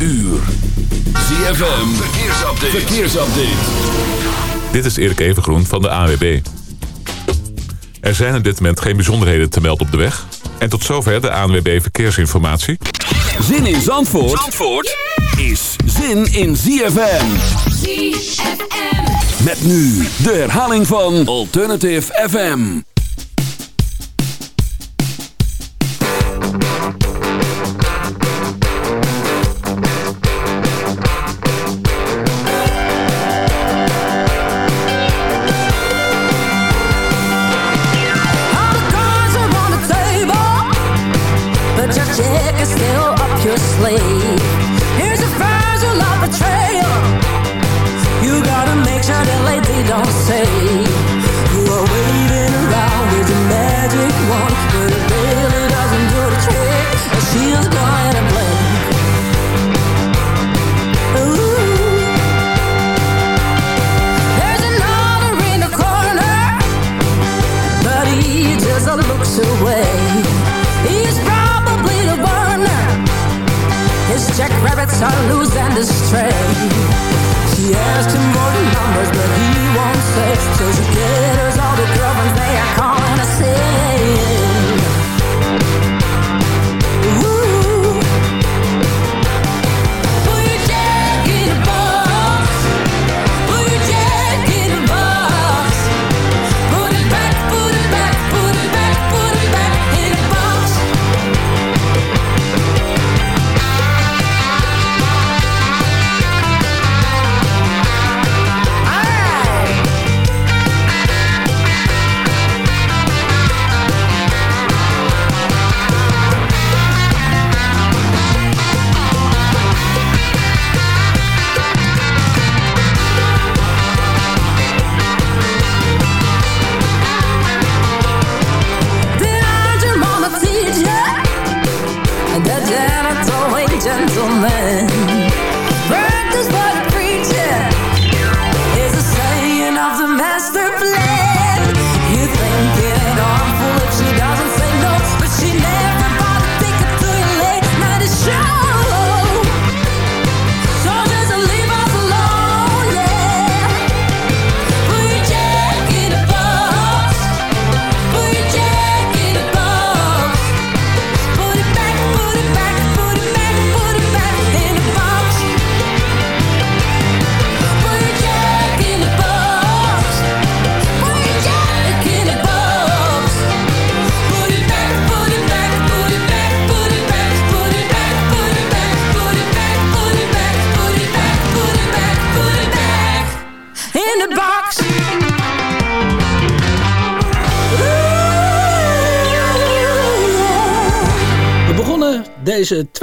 uur. ZFM, verkeersupdate. verkeersupdate. Dit is Erik Evengroen van de AWB. Er zijn op dit moment geen bijzonderheden te melden op de weg. En tot zover de ANWB Verkeersinformatie. Zin in Zandvoort, Zandvoort is zin in ZFM. ZFM. Met nu de herhaling van Alternative FM.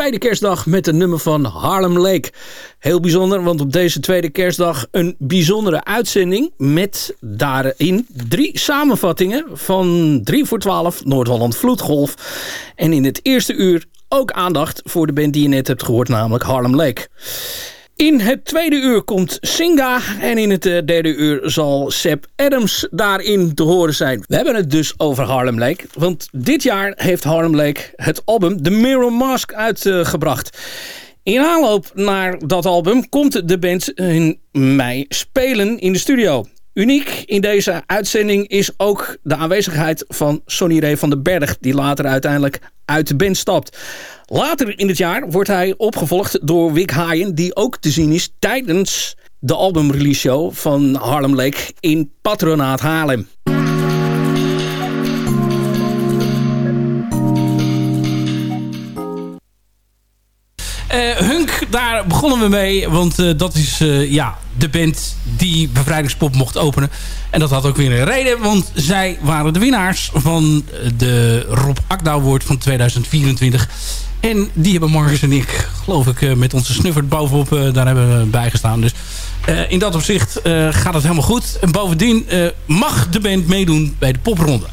Tweede kerstdag met een nummer van Harlem Lake. Heel bijzonder, want op deze tweede kerstdag een bijzondere uitzending... met daarin drie samenvattingen van 3 voor 12 Noord-Holland Vloedgolf. En in het eerste uur ook aandacht voor de band die je net hebt gehoord, namelijk Harlem Lake. In het tweede uur komt Singa en in het eh, derde uur zal Seb Adams daarin te horen zijn. We hebben het dus over Harlem Lake, want dit jaar heeft Harlem Lake het album The Mirror Mask uitgebracht. In aanloop naar dat album komt de band in mei spelen in de studio. Uniek in deze uitzending is ook de aanwezigheid van Sonny Ray van den Berg... die later uiteindelijk uit de band stapt. Later in het jaar wordt hij opgevolgd door Wick Haaien... die ook te zien is tijdens de albumrelease show van Harlem Lake in Patronaat Haarlem. Hunk, daar begonnen we mee. Want eh, dat is eh, ja, de band die Bevrijdingspop mocht openen. En dat had ook weer een reden. Want zij waren de winnaars van de Rob Akda Award van 2024. En die hebben Marcus en ik, geloof ik, met onze snuffert bovenop daar hebben we bijgestaan. Dus in dat opzicht gaat het helemaal goed. En bovendien mag de band meedoen bij de popronde.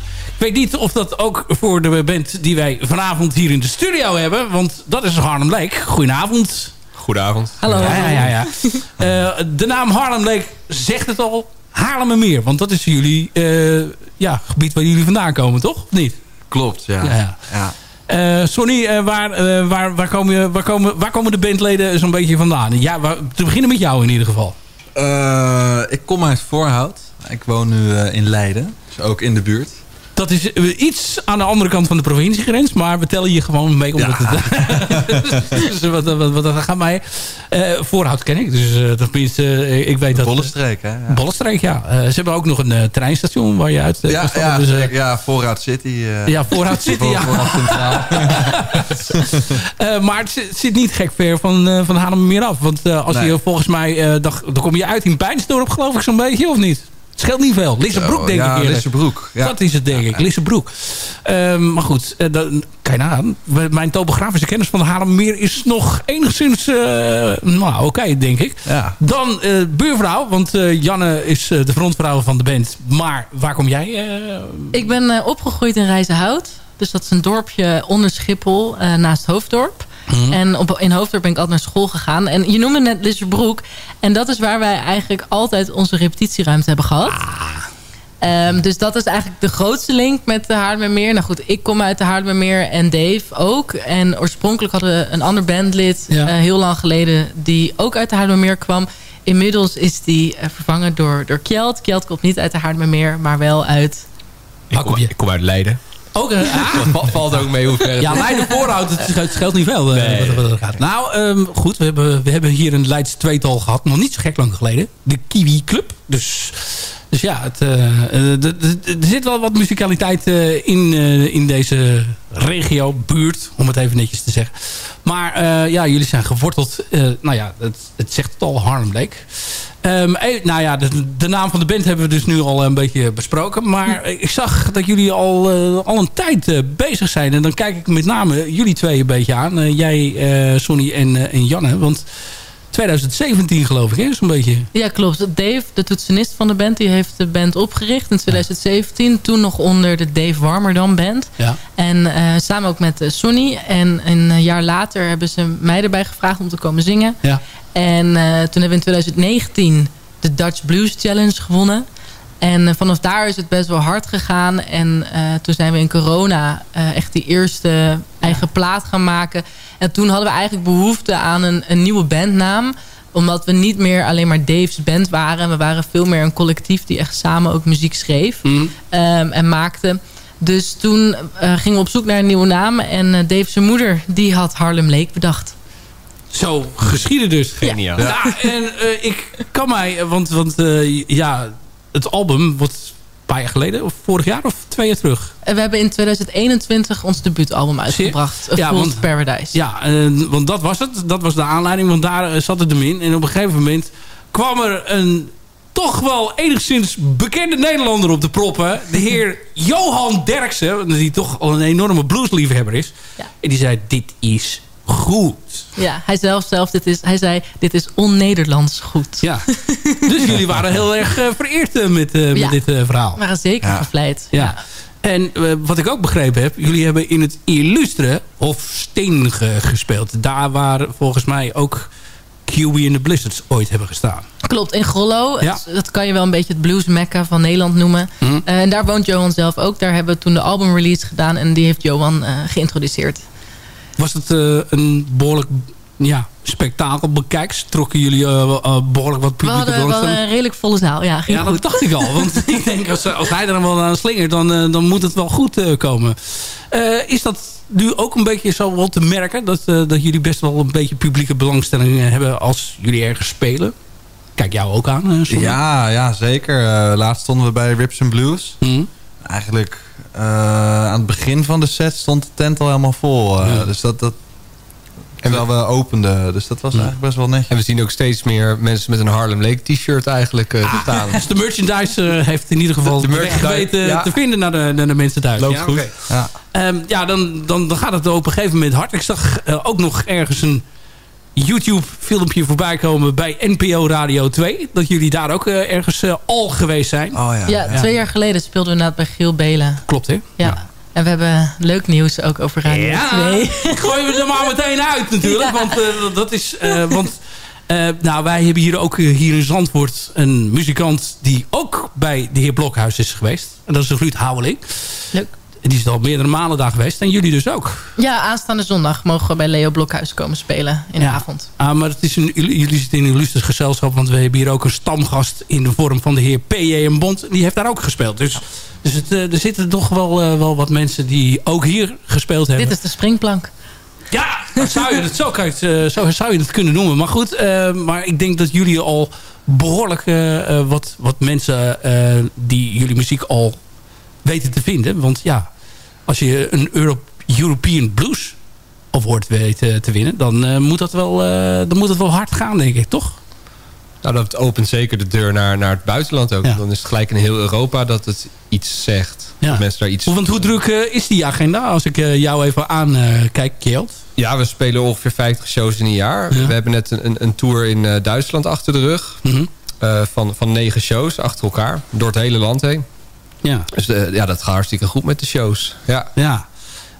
Ik weet niet of dat ook voor de band die wij vanavond hier in de studio hebben. Want dat is Harlem Lake. Goedenavond. Goedenavond. Hallo. Ja, ja, ja. ja. Eh, de naam Harlem Lake zegt het al. Haarlemmermeer. Want dat is jullie uh, ja, gebied waar jullie vandaan komen, toch? Of niet? Klopt, ja. ja, ja. ja. Eh, Sonny, eh, waar, eh, waar, waar, komen, waar, komen, waar komen de bandleden zo'n beetje vandaan? Ja, waar, te beginnen met jou in ieder geval. Eh, ik kom uit Voorhout. Ik woon nu eh, in Leiden. Dus ook in de buurt. Dat is eh, iets aan de andere kant van de provinciegrens. Maar we tellen je gewoon mee. Omdat het, dus wat, wat, wat, dat gaat mij. eh voorhoud ken ik. Dus uh, tenminste, eh, ik weet dat... Bollenstreek, hè? Ja, Bollenstreek, ja. Eh, ze hebben ook nog een eh, treinstation waar je uit eh, ja, ja, dus, eh, ja Voorhout City. eh, ja, Voorhout City, ja. Centraal. Eh, maar het zit, niet gek ver van, eh van Haarlem meer af. Want eh, als Nee. je volgens mij... eh, dan, kom je uit in Bijnsdorp, geloof ik zo'n beetje, of niet? Het scheelt niet veel. Lissabroek, denk ja, ik eerder. Lissabroek. Ja. Dat is het, denk ik. Lissabroek. Ehm, maar goed, eh, dan, je nagaan. Mijn topografische kennis van de Haarlemmermeer is nog enigszins... eh, nou, oké, denk ik. Ja. Dan eh, buurvrouw, want eh, Janne is eh, de frontvrouw van de band. Maar waar kom jij? eh, Ik ben eh, opgegroeid in Rijzenhout. Dus dat is een dorpje onder Schiphol, eh, naast Hoofddorp. Mhm. En op, in Hoofddorp ben ik altijd naar school gegaan. En je noemde net Lissabroek. En dat is waar wij eigenlijk altijd onze repetitieruimte hebben gehad. Ah. Ehm, dus dat is eigenlijk de grootste link met de Haarlemmermeer. Nou goed, ik kom uit de Haarlemmermeer en Dave ook. En oorspronkelijk hadden we een ander bandlid Ja. eh, heel lang geleden... die ook uit de Haarlemmermeer kwam. Inmiddels is die eh, vervangen door, door Kjeld. Kjeld komt niet uit de Haarlemmermeer, maar wel uit... Ik kom, ik kom uit Leiden. Ook, ah, Dat va- valt ook mee hoe ver het Ja. Leiden voorhoud, het scheelt, niet veel. eh, Nee. wat, wat dat gaat. Nou, ehm, goed, we hebben, we hebben hier een Leids tweetal gehad. Nog niet zo gek lang geleden. De Kiwi Club. Dus, dus ja, het, eh, eh, er zit wel wat muzikaliteit in, in deze regio, buurt. Om het even netjes te zeggen. Maar ja, jullie zijn geworteld. nou ja, het, het zegt het al, Harlem Lake. Ehm, eh, nou ja, de, de naam van de band hebben we dus nu al een beetje besproken. Maar ik zag dat jullie al, eh, al een tijd eh, bezig zijn. En dan kijk ik met name jullie twee een beetje aan. Jij, Sonny en, en Janne. Want 2017 geloof ik, hè? Zo'n beetje. Ja, klopt. Dave, de toetsenist van de band, die heeft de band opgericht in 2017. Toen nog onder de Dave Warmerdam Band. Ja. En eh, samen ook met eh, Sonny. En een jaar later hebben ze mij erbij gevraagd om te komen zingen. Ja. En eh, toen hebben we in 2019 de Dutch Blues Challenge gewonnen. En eh, vanaf daar is het best wel hard gegaan. En eh, toen zijn we in corona eh, echt die eerste eigen plaat gaan maken. En toen hadden we eigenlijk behoefte aan een, een nieuwe bandnaam omdat we niet meer alleen maar Dave's band waren. We waren veel meer een collectief die echt samen ook muziek schreef Mhm. ehm, en maakte. Dus toen eh, gingen we op zoek naar een nieuwe naam. En eh Dave's moeder die had Harlem Lake bedacht. Zo geschieden dus. Geniaal. Ja, en eh, ik kan mij... Want, want eh, ja, het album wordt een paar jaar geleden... of vorig jaar of twee jaar terug. En we hebben in 2021 ons debuutalbum uitgebracht. Ja, Fool's want- Paradise. Ja, eh, want dat was het. Dat was de aanleiding, want daar eh, zat het hem in. En op een gegeven moment kwam er een toch wel enigszins bekende Nederlander op de proppen. De heer Johan Derksen, die toch al een enorme bluesliefhebber is. Ja. En die zei, dit is goed. Ja, hij, zelf, zelf, dit is, hij zei, dit is on-Nederlands goed. Ja. dus jullie waren heel erg eh, vereerd eh, met, eh, met dit verhaal. We waren zeker Ja. gevleid. Ja. En wat ik ook begrepen heb, jullie hebben in het illustre Hofsteen ge- gespeeld. Daar waar volgens mij ook Kiwi en de Blizzards ooit hebben gestaan. Klopt, in Grollo. Ja. Dat kan je wel een beetje het blues mecca van Nederland noemen. Mhm. En daar woont Johan zelf ook. Daar hebben we toen de album release gedaan. En die heeft Johan geïntroduceerd. Was het eh, een behoorlijk ja, spektakel bekijks? Trokken jullie eh, eh, behoorlijk wat We publieke hadden wel een redelijk volle zaal. Ja, ging Ja, goed. dat dacht ik al. Want ik denk, als, als hij er dan wel aan slingert, dan, dan moet het wel goed eh, komen. Eh, is dat nu ook een beetje zo wel te merken? Dat, eh, dat jullie best wel een beetje publieke belangstelling hebben als jullie ergens spelen? Kijk jou ook aan, eh. Ja, ja, zeker. Eh, laatst stonden we bij Rips and Blues. Hm? Eigenlijk aan het begin van de set stond de tent al helemaal vol. eh, Ja. Dus dat, dat En we- terwijl we openden. Dus dat was eigenlijk best wel netjes. En we zien ook steeds meer mensen met een Harlem Lake t-shirt eigenlijk eh, staan. Dus de merchandise eh, heeft in ieder geval De de, weg weten ja. te vinden naar de, naar de mensen thuis. Loopt ja, goed. oké. Ja. Ehm, ja, dan, dan, dan gaat het op een gegeven moment hard. Ik zag eh, ook nog ergens een YouTube-filmpje voorbij komen bij NPO Radio 2. Dat jullie daar ook eh, ergens eh, al geweest zijn. Oh ja. Ja, twee jaar geleden speelden we inderdaad bij Giel Belen. Klopt, hè? Ja. En we hebben leuk nieuws ook over Radio Ja, 2. ik gooi we er maar meteen uit natuurlijk. Want eh, dat is... eh, want eh, nou, wij hebben hier ook hier in Zandvoort een muzikant... die ook bij de heer Blokhuis is geweest. En dat is Ruud Houweling. Leuk. En die is al meerdere malen daar geweest. En jullie dus ook. Ja, aanstaande zondag mogen we bij Leo Blokhuis komen spelen in de Ja. avond. Ah, maar het is een, jullie zitten in een illustres gezelschap. Want we hebben hier ook een stamgast in de vorm van de heer P.J. en Bond. Die heeft daar ook gespeeld. Dus, dus het, eh, er zitten toch wel, eh, wel wat mensen die ook hier gespeeld hebben. Dit is de springplank. Ja, zou je het, zo, kan je het, eh, zo zou je het kunnen noemen. Maar goed, maar ik denk dat jullie al behoorlijk eh, eh, wat, wat mensen die jullie muziek al weten te vinden. Want ja, als je een Euro European Blues Award weet eh, te winnen... Dan, eh, moet dat wel, eh, dan moet het wel hard gaan, denk ik, toch? Nou, dat opent zeker de deur naar, naar het buitenland ook. Ja. Dan is het gelijk in heel Europa dat het iets zegt. Ja. Dat mensen daar iets... Want hoe druk is die agenda? Als ik jou even aankijk, Kjeld. Ja, we spelen ongeveer 50 shows in een jaar. Ja. We hebben net een, een, een tour in Duitsland achter de rug. Mhm. van, van negen shows achter elkaar. Door het hele land heen. Ja, Dus eh, ja, dat gaat hartstikke goed met de shows. Ja. ja.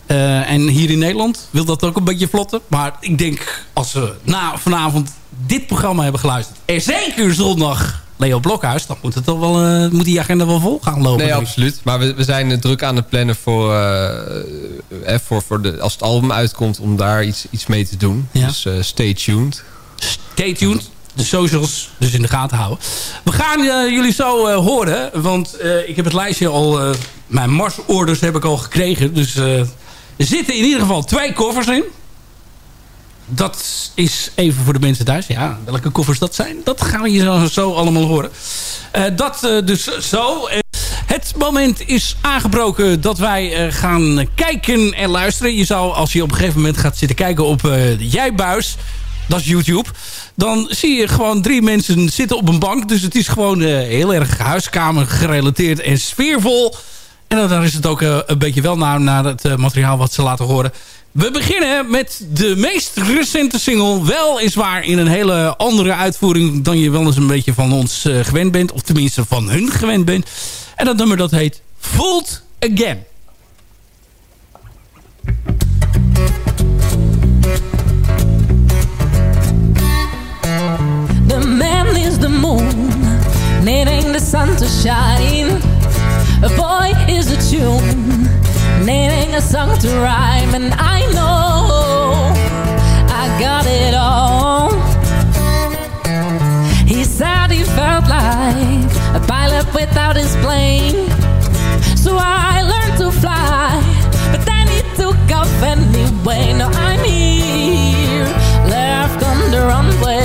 Eh, en hier in Nederland wil dat ook een beetje vlotten. Maar ik denk, als we na vanavond dit programma hebben geluisterd... en zeker zondag Leo Blokhuis... dan moet, het toch wel, eh, moet die agenda wel vol gaan lopen. Nee, denk absoluut. Maar we, we zijn druk aan het plannen voor, eh, voor, voor de, als het album uitkomt... om daar iets, iets mee te doen. Ja. Dus stay tuned. Stay tuned. De socials dus in de gaten houden. We gaan eh, jullie zo eh, horen. Want eh, ik heb het lijstje al... mijn marsorders heb ik al gekregen. Dus er zitten in ieder geval twee koffers in. Dat is even voor de mensen thuis. Ja, welke koffers dat zijn, dat gaan we hier zo, allemaal horen. Dat dus zo. Het moment is aangebroken dat wij gaan kijken en luisteren. Je zou, als je op een gegeven moment gaat zitten kijken op de Jijbuis... dat is YouTube... dan zie je gewoon drie mensen zitten op een bank. Dus het is gewoon eh, heel erg huiskamer gerelateerd en sfeervol. En dan is het ook eh, een beetje wel naar, naar het eh, materiaal wat ze laten horen. We beginnen met de meest recente single. Weliswaar in een hele andere uitvoering... dan je wel eens een beetje van ons gewend bent. Of tenminste van hun gewend bent. En dat nummer dat heet Fooled Again. Sun to shine. A boy is a tune, needing a song to rhyme. And I know I got it all. He said he felt like a pilot without his plane. So I learned to fly, but then he took off anyway. Now I'm here, left on the runway.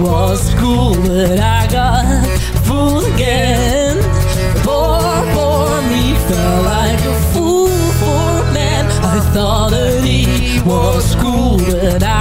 Was cool, but I got fooled again. Poor, poor me, felt like a fool for a man. I thought that he was cool, but I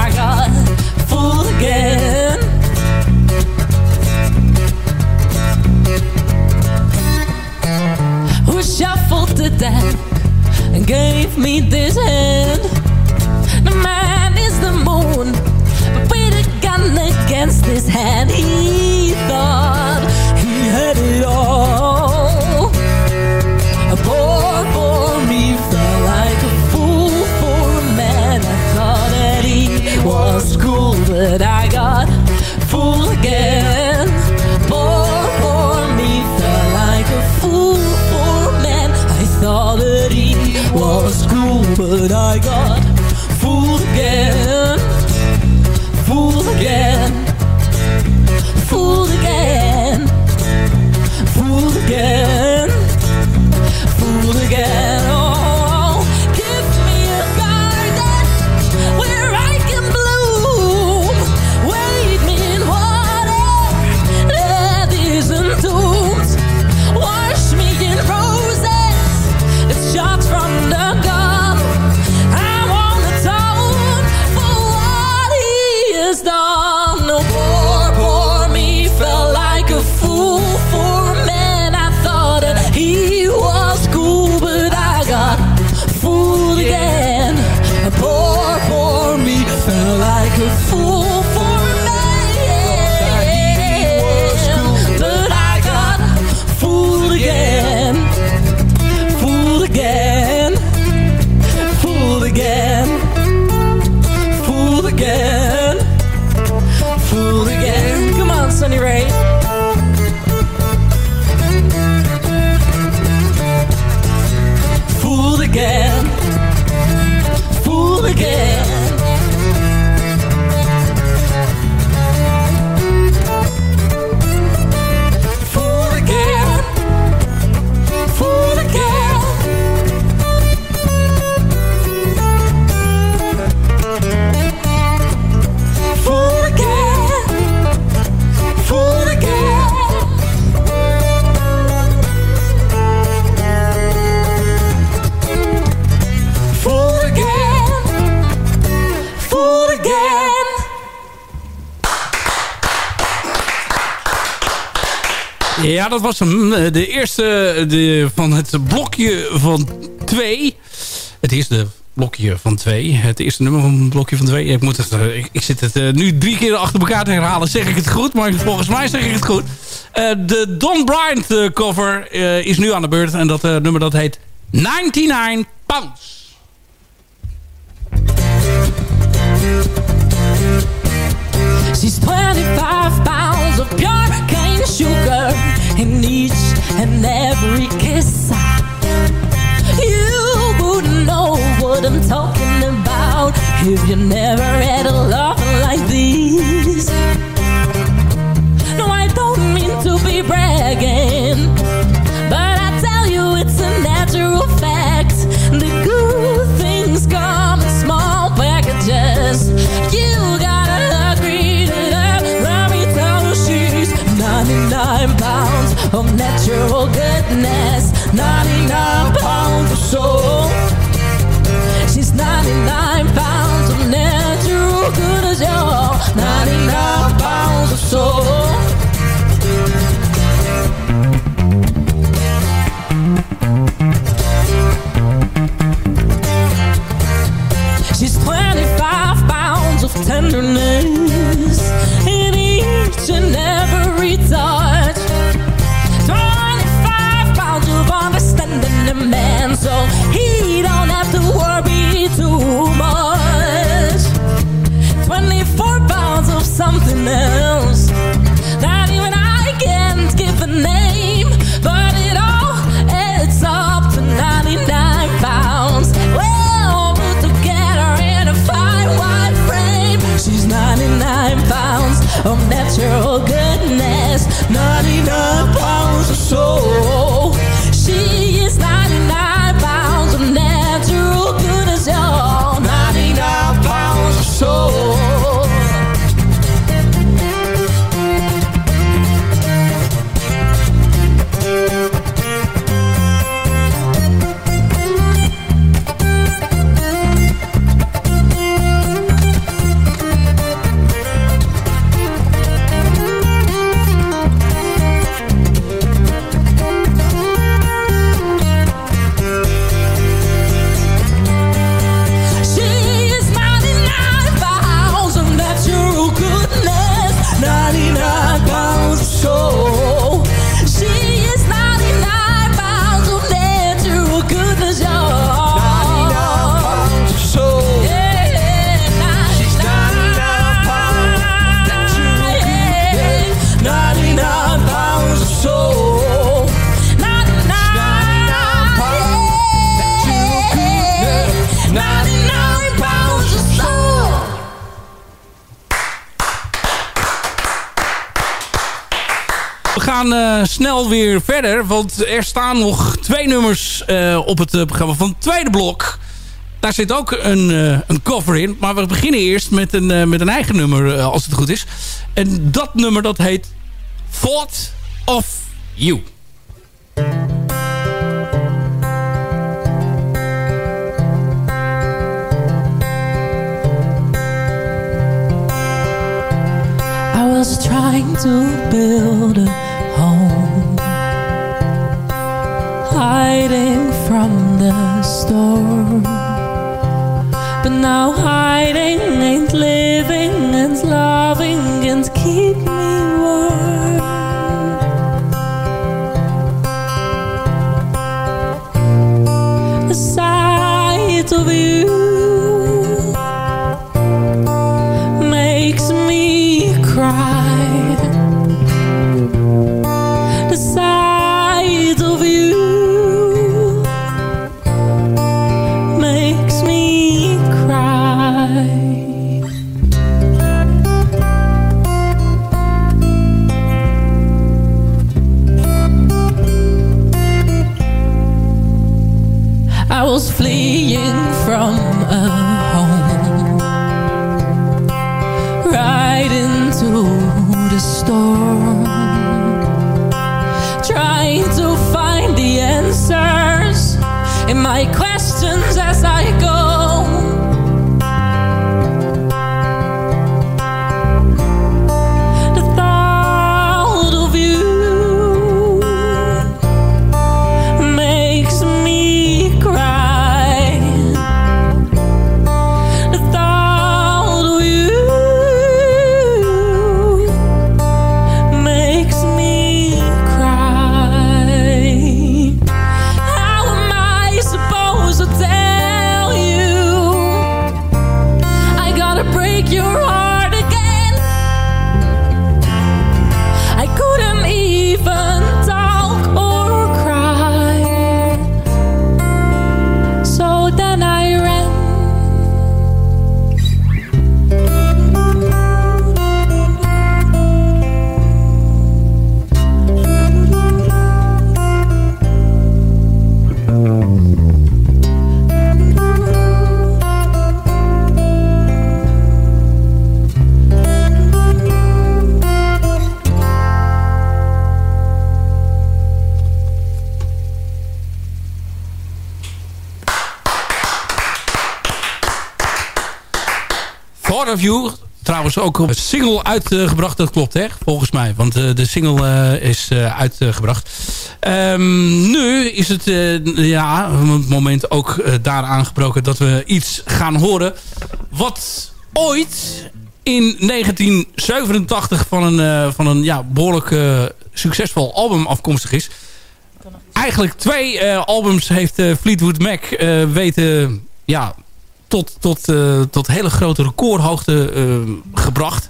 Ja, dat was hem. Eh, De eerste de, van het blokje van twee. Het eerste blokje van twee. Het eerste nummer van het blokje van twee. Ik, moet het, eh, ik, zit het eh, nu drie keer achter elkaar te herhalen. Zeg ik het goed, maar volgens mij zeg ik het goed. Eh, de Don Bryant eh, cover eh, is nu aan de beurt. En dat eh, nummer dat heet 99 Pounds. She's 25 pounds of pure cane sugar in each and every kiss. You wouldn't know what I'm talking about if you never had a love like this. No, I don't mean to be bragging, gaan eh, snel weer verder, want er staan nog twee nummers eh, op het eh, programma van het tweede blok. Daar zit ook een, een cover in, maar we beginnen eerst met een, met een eigen nummer, als het goed is. En dat nummer dat heet Thought of You. Was trying to build a hiding from the storm. But now hiding ain't living, and loving and keep me warm. Trouwens ook een single uitgebracht, dat klopt hè, volgens mij. Want eh, de single eh, is eh, uitgebracht. Ehm, nu is het ja, het moment ook daar aangebroken dat we iets gaan horen. Wat ooit in 1987 van een, van een ja, behoorlijk succesvol album afkomstig is. Eigenlijk twee albums heeft Fleetwood Mac weten ja, tot, tot, eh, tot hele grote recordhoogte eh, gebracht.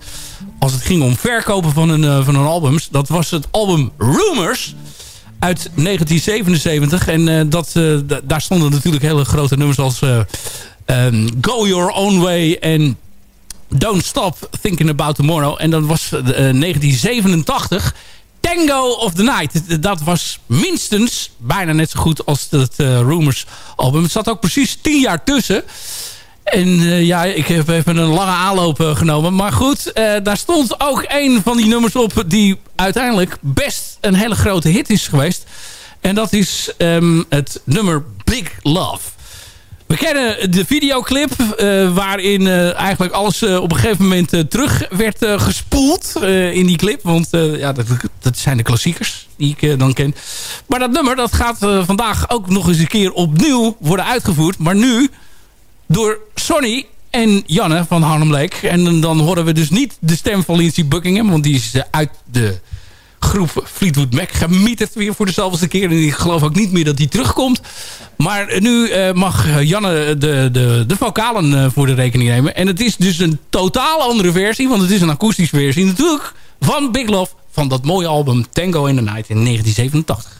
Als het ging om verkopen van een, eh, van een albums. Dat was het album Rumors uit 1977. En dat, daar stonden natuurlijk hele grote nummers als um, Go Your Own Way en Don't Stop Thinking About Tomorrow. En dat was 1987... Tango of the Night. Dat was minstens bijna net zo goed als het Rumors album. Het zat ook precies tien jaar tussen. En uh, ja, ik heb even een lange aanloop uh, genomen. Maar goed, uh, daar stond ook een van die nummers op... die uiteindelijk best een hele grote hit is geweest. En dat is um, het nummer Big Love. We kennen de videoclip waarin eigenlijk alles op een gegeven moment terug werd gespoeld in die clip. Want ja, dat, dat, zijn de klassiekers die ik dan ken. Maar dat nummer dat gaat vandaag ook nog eens een keer opnieuw worden uitgevoerd. Maar nu door Sonny en Janne van Harlem Lake. En dan horen we dus niet de stem van Lindsey Buckingham. Want die is uit de groep Fleetwood Mac gemieterd weer voor dezelfde keer. En ik geloof ook niet meer dat die terugkomt. Maar nu uh, mag Janne de, de, de vocalen uh, voor de rekening nemen. En het is dus een totaal andere versie. Want het is een akoestische versie natuurlijk. Van Big Love. Van dat mooie album Tango in the Night in 1987.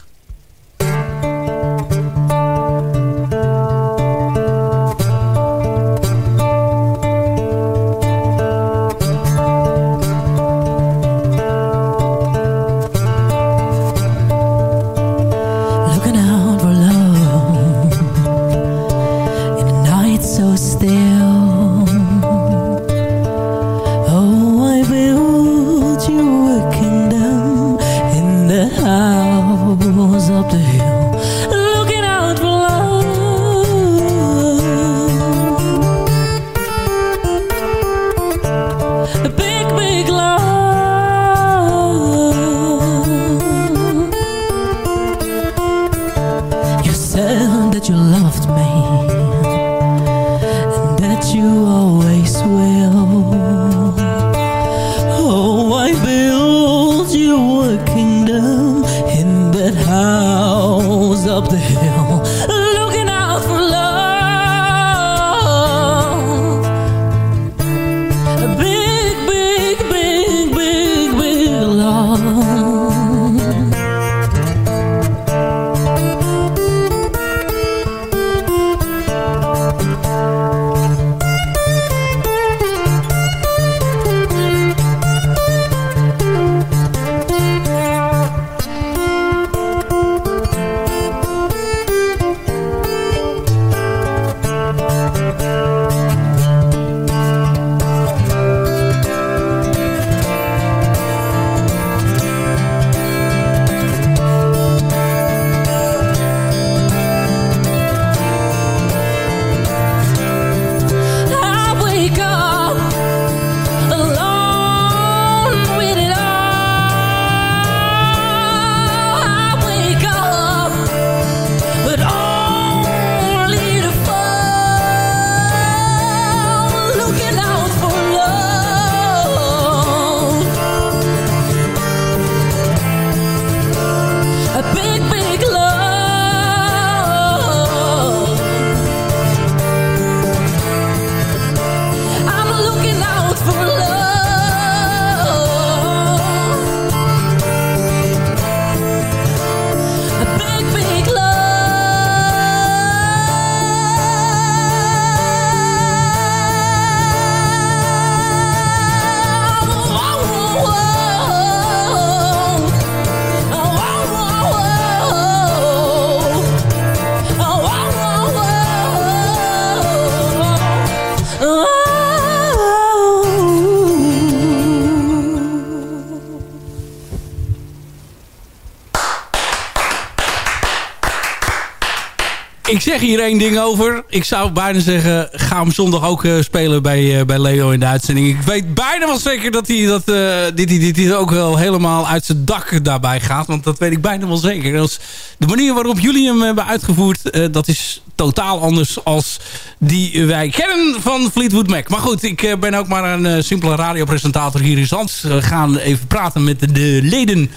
Zeg hier één ding over. Ik zou bijna zeggen, ga hem zondag ook eh, spelen bij, eh, bij Leo in de uitzending. Ik weet bijna wel zeker dat hij dat, eh, dit, dit, ook wel helemaal uit zijn dak daarbij gaat. Want dat weet ik bijna wel zeker. Als de manier waarop jullie hem hebben uitgevoerd, dat is totaal anders als die wij kennen van Fleetwood Mac. Maar goed, ik ben ook maar een simpele radiopresentator hier in Zand. We gaan even praten met de, de leden,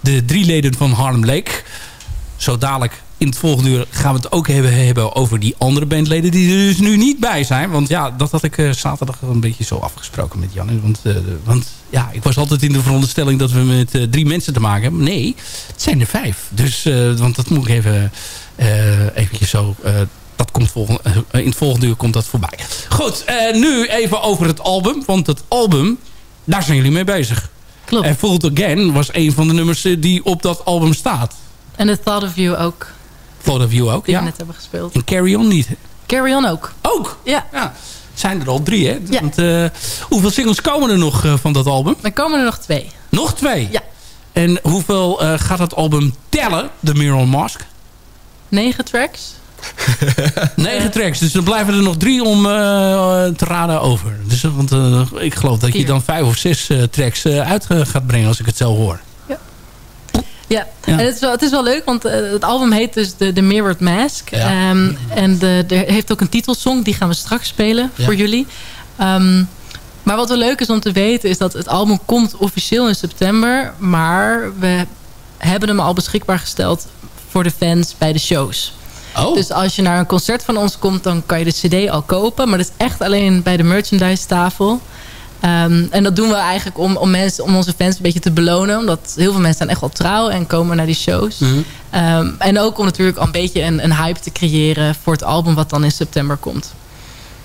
de drie leden van Harlem Lake. Zo dadelijk in het volgende uur gaan we het ook hebben, hebben over die andere bandleden die er dus nu niet bij zijn. Want ja, dat had ik eh, zaterdag een beetje zo afgesproken met Jan. Want, eh, want ja, ik was altijd in de veronderstelling dat we met eh, drie mensen te maken hebben. Nee, het zijn er vijf. Dus, want dat moet ik even eventjes zo... dat komt volgende, in het volgende uur komt dat voorbij. Goed, nu even over het album. Want het album, daar zijn jullie mee bezig. Klopt. En Fooled Again was een van de nummers die op dat album staat. En The Thought of You ook, Photo of You ook, die ja. we net hebben gespeeld. En Carry On niet. Carry On ook. Ook? Ja. Ja. Zijn er al drie, hè? Ja. Want, eh, hoeveel singles komen er nog eh, van dat album? Er komen er nog twee. Nog twee? Ja. En hoeveel eh, gaat dat album tellen, The Mirror Mask? Negen tracks. Negen tracks, dus er blijven er nog drie om te raden over. Dus, want ik geloof dat je dan vijf of zes tracks uit gaat brengen als ik het zo hoor. Ja, Ja. en het is, wel, het is wel leuk, want eh, het album heet dus The, The Mirrored Mask. Ja. Ehm, en de, er heeft ook een titelsong, die gaan we straks spelen Ja. voor jullie. Ehm, maar wat wel leuk is om te weten, is dat het album komt officieel in september. Maar we hebben hem al beschikbaar gesteld voor de fans bij de shows. Oh, Dus als je naar een concert van ons komt, dan kan je de cd al kopen. Maar dat is echt alleen bij de merchandise tafel. Ehm, en dat doen we eigenlijk om, om, mensen, om onze fans een beetje te belonen. Omdat heel veel mensen zijn echt wel trouw en komen naar die shows. Mhm. Ehm, en ook om natuurlijk al een beetje een, een hype te creëren voor het album wat dan in september komt.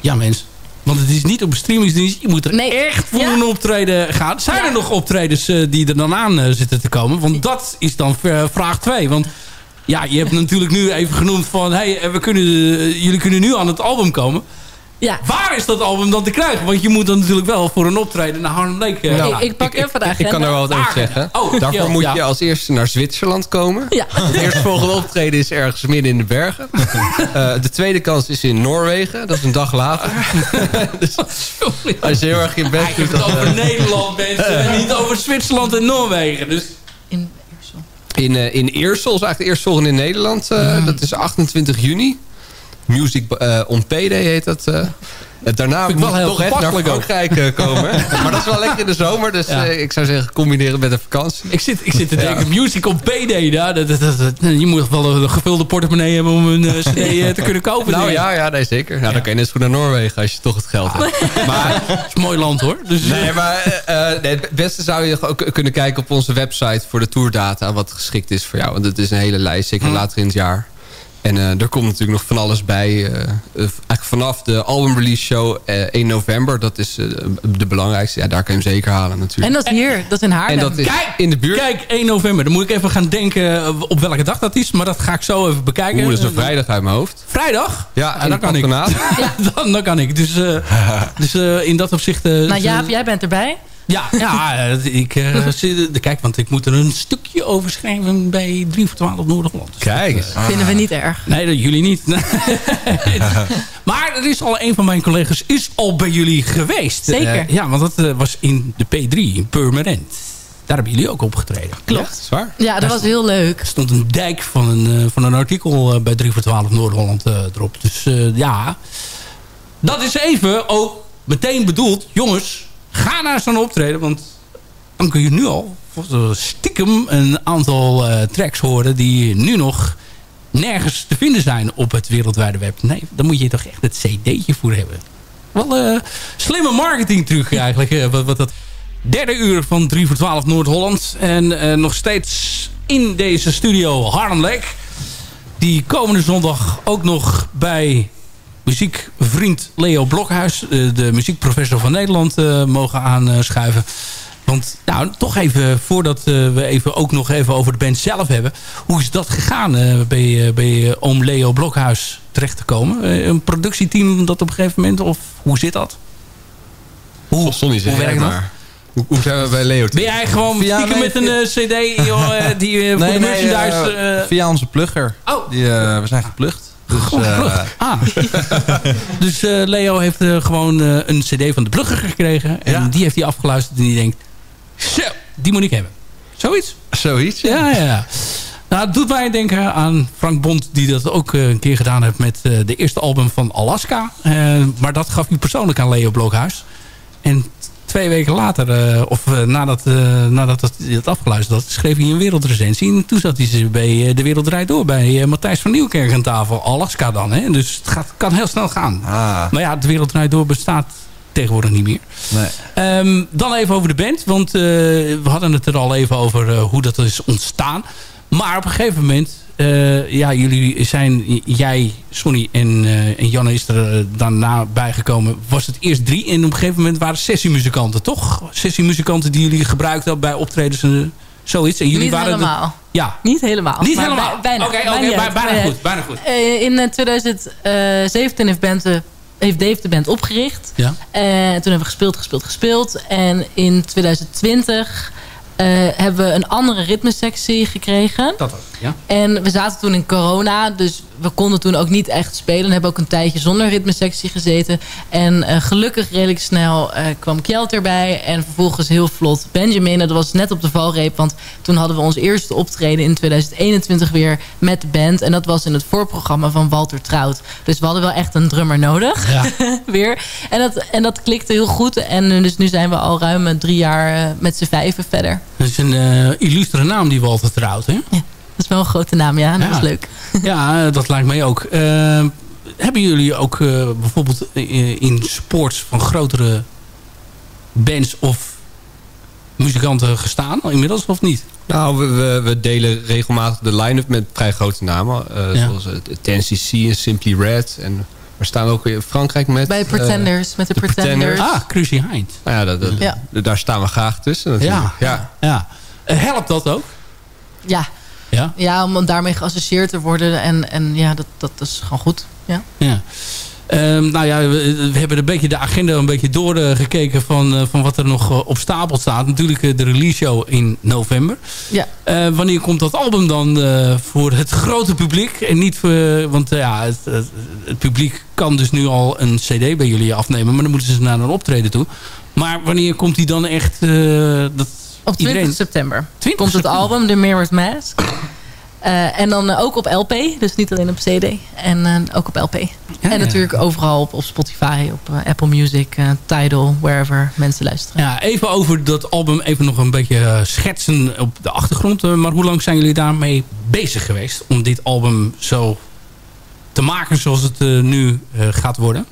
ja mensen. Want het is niet op een streamingsdienst. Je moet er Nee. echt voor Ja. een optreden gaan. Zijn er nog optredens eh, die er dan aan eh, zitten te komen? Want dat is dan eh, vraag 2. Want ja, je hebt natuurlijk nu even genoemd van... Hey, we kunnen, jullie kunnen nu aan het album komen. Ja, Waar is dat album dan te krijgen? Want je moet dan natuurlijk wel voor een optreden naar Harlem Lake eh, Nou, gaan. ik, ik pak even de agenda. Ik kan er wel wat over Ah, zeggen. oh, Daarvoor ja, moet ja. je als eerste naar Zwitserland komen. Ja. Het eerstvolgende optreden is ergens midden in de bergen. Eh, de tweede kans is in Noorwegen. Dat is een dag later. dus als je heel erg je best Ik heb doet... het Dan, over eh, Nederland, mensen. En niet over Zwitserland en Noorwegen. Dus In Eersel. in, eh, in Eersel is eigenlijk de eerstvolgende in Nederland. eh, Dat is 28 juni. Music eh, on Payday heet dat. eh. Daarna moet wel heel toch naar. Frankrijk eh, komen. maar dat is wel lekker in de zomer. Dus Ja. ik zou zeggen, combineren met een vakantie. ik zit, ik zit te denken, music op PD. Ja, dat, dat, dat, dat- je moet wel een gevulde portemonnee hebben om een cd te kunnen kopen. Nou ja, ja nee, zeker. Nou, dan kan je net goed naar Noorwegen als je toch het geld hebt. Maar, Het is een mooi land hoor. Dus, nee, maar nee, het beste zou je ook kunnen kijken op onze website voor de tourdata. Wat geschikt is voor jou. Want het is een hele lijst, zeker later in het jaar. En eh, er komt natuurlijk nog van alles bij. eh, eh, eigenlijk vanaf de album release show eh 1 november. Dat is de belangrijkste. Ja, daar kan je hem zeker halen natuurlijk. En dat is hier, dat is in Haarlem. En dat is Kijk, in de buurt. Kijk, 1 november. Dan moet ik even gaan denken op welke dag dat is. Maar dat ga ik zo even bekijken. Oeh, dat is een vrijdag uit mijn hoofd. Vrijdag? Ja, Ah, en dan kan ik. patronaat. dan, dan kan ik. Dus, eh, dus eh, in dat opzicht... eh, nou Jaap, jij bent erbij. Ja, ja eh, ik, eh, de- kijk, want ik moet er een stukje over schrijven bij 3 voor 12 Noord-Holland. Kijk eens. Vinden we niet erg. Nee, dat jullie niet. maar er is al een van mijn collega's is al bij jullie geweest. Zeker. Eh, ja, want dat eh, was in de P3, in Permanent. Daar hebben jullie ook opgetreden. Klopt. Zwaar. Ja, dat was heel leuk. Er stond een dijk van een, eh, van een artikel eh, bij 3 voor 12 Noord-Holland eh, erop. Dus eh, ja, dat is even ook meteen bedoeld. Jongens, ga naar zo'n optreden. Want dan kun je nu al stiekem een aantal eh, tracks horen... die nu nog nergens te vinden zijn op het wereldwijde web. Nee, dan moet je toch echt het cd'tje voor hebben. Wel eh slimme marketing truc eigenlijk. eh, wat, wat dat derde uur van 3 voor 12 Noord-Holland. En nog steeds in deze studio Harlem Lake. Die komende zondag ook nog bij muziekvriend Leo Blokhuis... eh, de muziekprofessor van Nederland, eh, mogen aanschuiven. Want nou, toch even, voordat eh, we even ook nog even over de band zelf hebben. Hoe is dat gegaan eh, bij, bij oom Leo Blokhuis terecht te komen? Een productieteam dat op een gegeven moment, of hoe zit dat? Hoe, Sonny hoe werkt dat? maar. Hoe, hoe zijn we bij Leo? Ben jij gewoon Ja, stiekem nee, met een cd joh, die eh, voor de merchandise... eh, eh, via onze plugger. Oh. Die, we zijn geplucht. Dus, plugger. Ah. dus eh, Leo heeft eh, gewoon een cd van de plugger gekregen. En Ja. die heeft hij afgeluisterd en die denkt... Zo, die moet ik hebben. Zoiets? zoiets. Ja, ja, ja. Nou, het doet mij denken aan Frank Bond... die dat ook een keer gedaan heeft met de eerste album van Alaska. Maar dat gaf hij persoonlijk aan Leo Blokhuis. En twee weken later, eh, of eh, nadat, eh, nadat dat, hij dat afgeluisterd had... schreef hij een wereldrecensie. En toen zat hij ze bij De Wereld Draait Door... bij Matthijs van Nieuwkerk aan tafel. Alaska dan, hè. Dus het gaat, kan heel snel gaan. Ah, Maar ja, De Wereld Draait Door bestaat tegenwoordig niet meer. nee. Ehm, dan even over de band. Want we hadden het er al even over hoe dat is ontstaan. Maar op een gegeven moment... eh, ja, jullie zijn... Jij, Sonny en, eh, en Janne is er eh, daarna bijgekomen. Was het eerst drie. En op een gegeven moment waren sessiemuzikanten, toch? Sessiemuzikanten die jullie gebruikten bij optredens en zoiets. En jullie Niet waren de- helemaal. ja, Niet helemaal. niet helemaal. bij- Bijna. Oké, uit. bijna goed. Bijna goed. in eh, 2017 heeft, band, de- heeft Dave de band opgericht. Ja. En toen hebben we gespeeld, gespeeld, gespeeld. En in 2020 eh, hebben we een andere ritmesectie gekregen. Dat was ja. En we zaten toen in corona, dus we konden toen ook niet echt spelen. We hebben ook een tijdje zonder ritmesectie gezeten. En eh, gelukkig redelijk snel eh, kwam Kjeld erbij. En vervolgens heel vlot Benjamin. Dat was net op de valreep, want toen hadden we ons eerste optreden in 2021 weer met de band. En dat was in het voorprogramma van Walter Trout. Dus we hadden wel echt een drummer nodig. Ja. weer. En dat, en dat klikte heel goed. En eh, dus nu zijn we al ruim eh, drie jaar eh, met z'n vijven verder. Dat is een eh, illustere naam die Walter trouwt, hè? Dat is wel een grote naam, ja. Dat Ja. is leuk. Ja, eh, dat lijkt mij ook. Eh, hebben jullie ook eh, bijvoorbeeld in sports van grotere bands of muzikanten gestaan inmiddels of niet? Nou, we, we, we delen regelmatig de line-up met vrij grote namen. eh, Ja. Zoals 10cc en Simply Red. En we staan ook in Frankrijk met... Bij eh, Pretenders, met de, de Pretenders. Pretenders. Ah, Cruzy Hind. nou ja, dat, dat- Ja. daar staan we graag tussen natuurlijk. Ja. Ja. Eh, helpt dat ook? Ja. Ja. ja, om daarmee geassocieerd te worden. En, en ja, dat, dat is gewoon goed. Ja. Ja. Ehm, nou ja, we, we hebben een beetje de agenda een beetje doorgekeken van, eh, van wat er nog eh, op stapel staat. Natuurlijk eh, de release show in november. Ja. Wanneer komt dat album dan voor het grote publiek? En niet voor, want ja, het, het, het publiek kan dus nu al een cd bij jullie afnemen. Maar dan moeten ze naar een optreden toe. Maar wanneer komt die dan echt... dat Op 20 iedereen... september 20 komt het album The Mirror's Mask. Eh, en dan eh, ook op LP, dus niet alleen op CD. En eh, ook op LP. Ja, en ja. natuurlijk overal op, op Spotify, op Apple Music, eh, Tidal, wherever mensen luisteren. Ja, even over dat album, even nog een beetje schetsen op de achtergrond. Maar hoe lang zijn jullie daarmee bezig geweest om dit album zo te maken zoals het nu eh, gaat worden?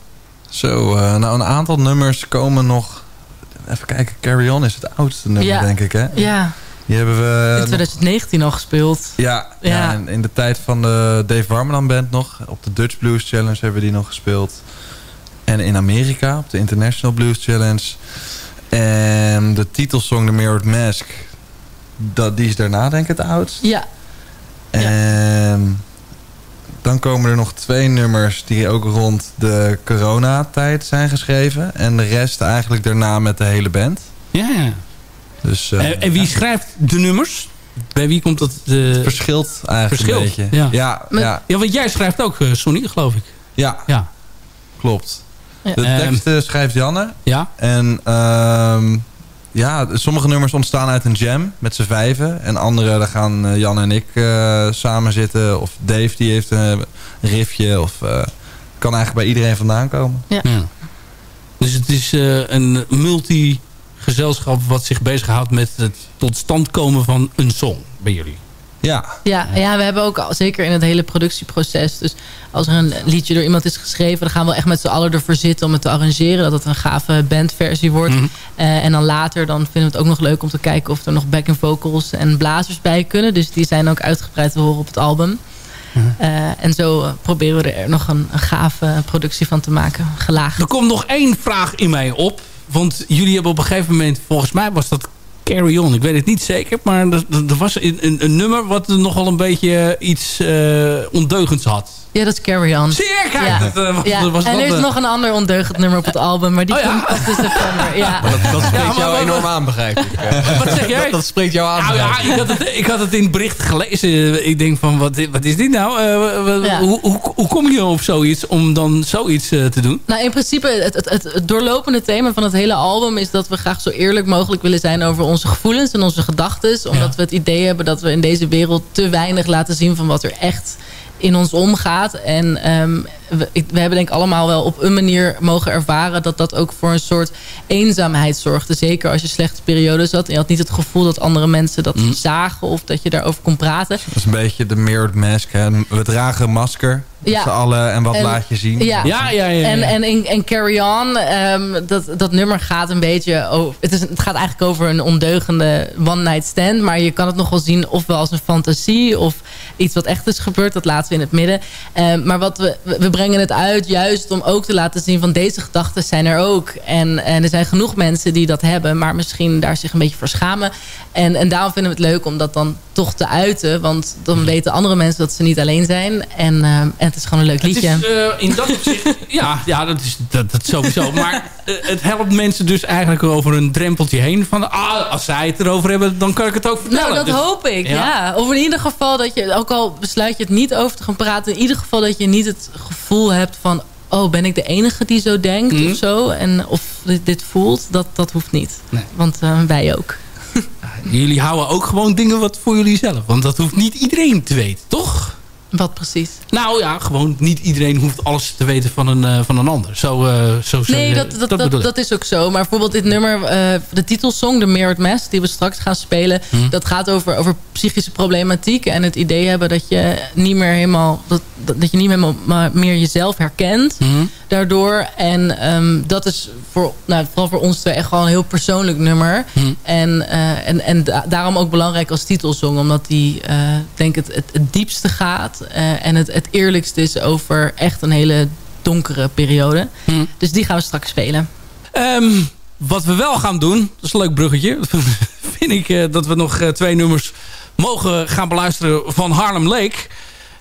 Zo, eh, nou een aantal nummers komen nog... Even kijken, Carry On is het oudste nummer, Ja. denk ik, hè? Ja, Die hebben we... in nog- 2019 al gespeeld. Ja, ja. Ja. en in de tijd van de Dave Warmeland Band nog. Op de Dutch Blues Challenge hebben we die nog gespeeld. En in Amerika op de International Blues Challenge. En de titelsong The Mirrored Mask. Dat, die is daarna denk ik het oudst. Ja, En dan komen er nog twee nummers die ook rond de coronatijd zijn geschreven. En de rest eigenlijk daarna met de hele band. Ja, ja. Dus eh, En, en wie schrijft de nummers? Bij wie komt dat? het eh verschilt eigenlijk Verschilt, een beetje. ja. Ja, Maar- ja, ja, want jij schrijft ook, eh, Sonny, geloof ik. ja, Ja. klopt. Ja. De Ehm, teksten schrijft Janne. Ja? En ehm, ja, sommige nummers ontstaan uit een jam met z'n vijven. En andere, daar gaan eh, Jan en ik eh, samen zitten. Of Dave, die heeft een riffje. Of eh, kan eigenlijk bij iedereen vandaan komen. ja. Dus het is eh, een multi-gezelschap wat zich bezighoudt met het tot stand komen van een song bij jullie. Ja, Ja, ja, we hebben ook al, zeker in het hele productieproces. Dus als er een liedje door iemand is geschreven, dan gaan we echt met z'n allen ervoor zitten om het te arrangeren. Dat het een gave bandversie wordt. Mhm. Eh, en dan later dan vinden we het ook nog leuk om te kijken of er nog backing vocals en blazers bij kunnen. Dus die zijn ook uitgebreid te horen op het album. Eh, en zo eh, proberen we er nog een, een gave productie van te maken. Gelaagd. Er komt nog één vraag in mij op. Want jullie hebben op een gegeven moment, volgens mij was dat Carry On. Ik weet het niet zeker, maar er, was een, een, nummer wat nogal een beetje iets eh, ondeugends had. Ja, dat is Carry On. Kijk, Ja. dat, eh, was- Ja. was en dat, er is eh, nog een ander ondeugend nummer op het album, maar die Oh ja? komt pas in september. Ja. Dat, dat spreekt jou enorm aan, begrijp ik. Wat zeg jij? Dat, dat spreekt jou aan. Nou ja, ik. had, het, ik had het in het bericht gelezen. Ik denk van, wat, wat is dit nou? Eh, hoe, hoe, hoe kom je op zoiets om dan zoiets eh, te doen? Nou, in principe, het, het, het, het doorlopende thema van het hele album... is dat we graag zo eerlijk mogelijk willen zijn over onze gevoelens en onze gedachten. Omdat we het idee hebben dat we in deze wereld te weinig laten zien... van wat er echt in ons omgaat. En ehm, we, we hebben denk ik allemaal wel op een manier mogen ervaren... dat dat ook voor een soort eenzaamheid zorgde. Zeker als je slechte periodes had. En je had niet het gevoel dat andere mensen dat Mm. zagen... of dat je daarover kon praten. Dat is een beetje de mirrored mask. Hè. We dragen een masker met Ja. z'n allen. En wat En- laat je zien? Ja, Ja, ja, ja. ja. En, en, en Carry On, ehm, dat, dat nummer gaat een beetje... Over, het, is, het gaat eigenlijk over een ondeugende one-night stand. Maar je kan het nog wel zien ofwel als een fantasie... of iets wat echt is gebeurd. Dat laten we in het midden. Ehm, maar wat we, we brengen het uit juist om ook te laten zien... van deze gedachten zijn er ook. En, en er zijn genoeg mensen die dat hebben... maar misschien daar zich een beetje voor schamen. En, en daarom vinden we het leuk om dat dan toch te uiten. Want dan weten andere mensen dat ze niet alleen zijn. En, ehm, en het is gewoon een leuk Het liedje. is eh, in dat opzicht... ja, ja, dat is dat, dat sowieso. Maar eh, het helpt mensen dus eigenlijk over een drempeltje heen. Van, ah, als zij het erover hebben, dan kan ik het ook vertellen. Nou, dat Dus- hoop ik, Ja. ja. Of in ieder geval dat je, ook al besluit je het niet over te gaan praten... in ieder geval dat je niet het gevoel hebt van... oh, ben ik de enige die zo denkt Mhm. of zo? En of dit, dit voelt, dat, dat hoeft niet. Nee. Want eh, wij ook. Jullie houden ook gewoon dingen wat voor jullie zelf. Want dat hoeft niet iedereen te weten, toch? Wat precies? Nou ja, gewoon niet iedereen hoeft alles te weten van een, eh, van een ander. Zo, eh zo Nee, dat, dat, dat, dat is ook zo. Maar bijvoorbeeld dit nummer, eh, de titelsong, de Mirrored Mask... die we straks gaan spelen, Mhm. dat gaat over, over psychische problematiek... en het idee hebben dat je niet meer helemaal... dat, dat dat je niet meer, maar meer jezelf herkent Mhm. daardoor. En ehm, dat is voor, nou, vooral voor ons twee echt gewoon een heel persoonlijk nummer. Mhm. En, en, en da- daarom ook belangrijk als titelsong. Omdat die, denk ik, het, het, het diepste gaat. Eh, en het, het eerlijkste is over echt een hele donkere periode. Mhm. Dus die gaan we straks spelen. Ehm, wat we wel gaan doen, dat is een leuk bruggetje. vind ik eh, dat we nog eh, twee nummers mogen gaan beluisteren van Harlem Lake.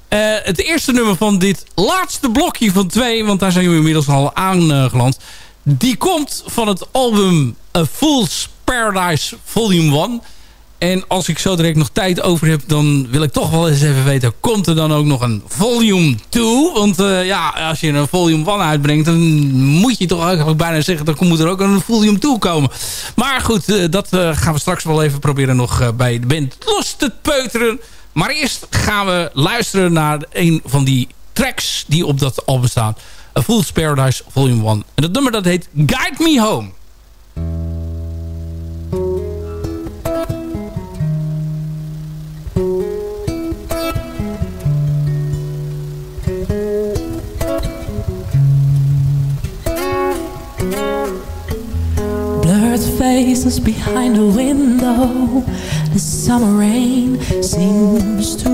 Eh, het eerste nummer van dit laatste blokje van twee, want daar zijn we inmiddels al aangeland. die komt van het album A Fool's Paradise Volume 1. En als ik zo direct nog tijd over heb, dan wil ik toch wel eens even weten... komt er dan ook nog een volume 2? Want eh, ja, als je een volume 1 uitbrengt... dan moet je toch eigenlijk bijna zeggen... dan moet er ook een volume 2 komen. Maar goed, eh, dat eh, gaan we straks wel even proberen nog bij de band los te peuteren. Maar eerst gaan we luisteren naar een van die tracks... die op dat album staan. A Fool's Paradise Volume 1. En dat nummer dat heet Guide Me Home. Faces behind a window. The summer rain seems to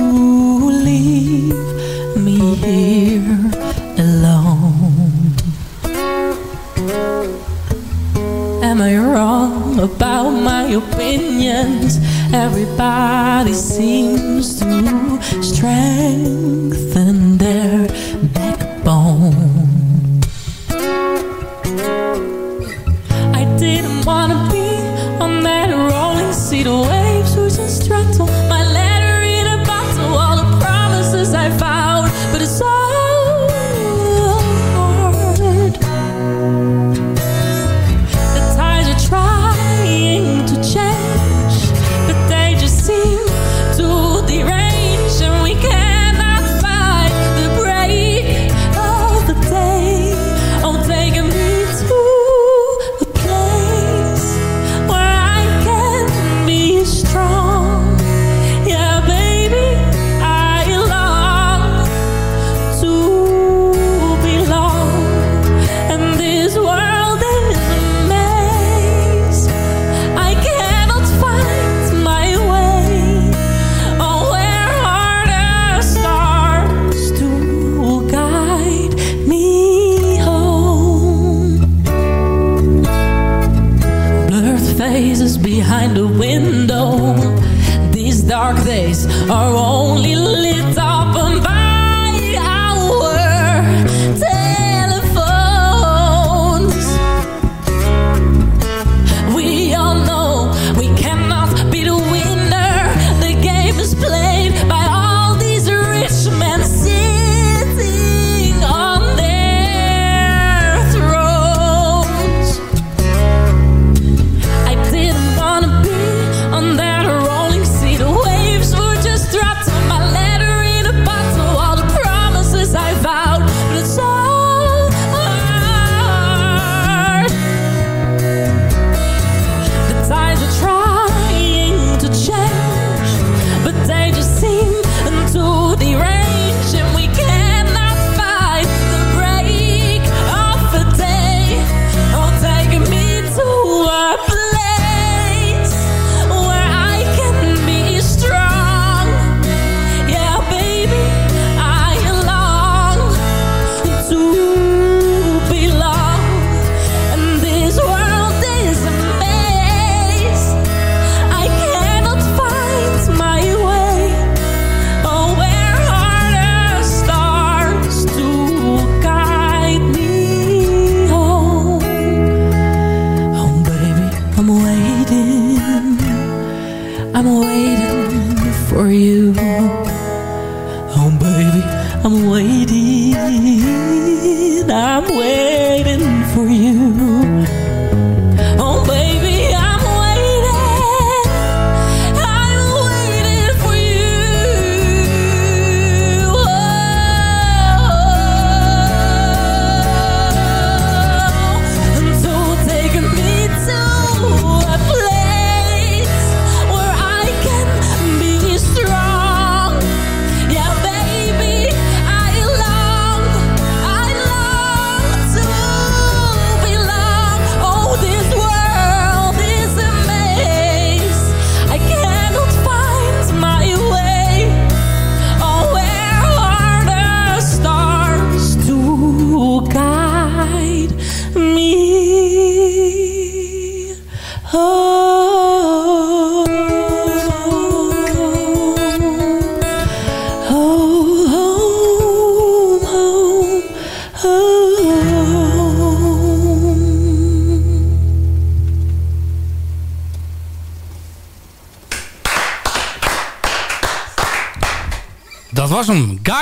leave me here alone. Am I wrong about my opinions? Everybody seems to strengthen their wanna be on that rolling seat The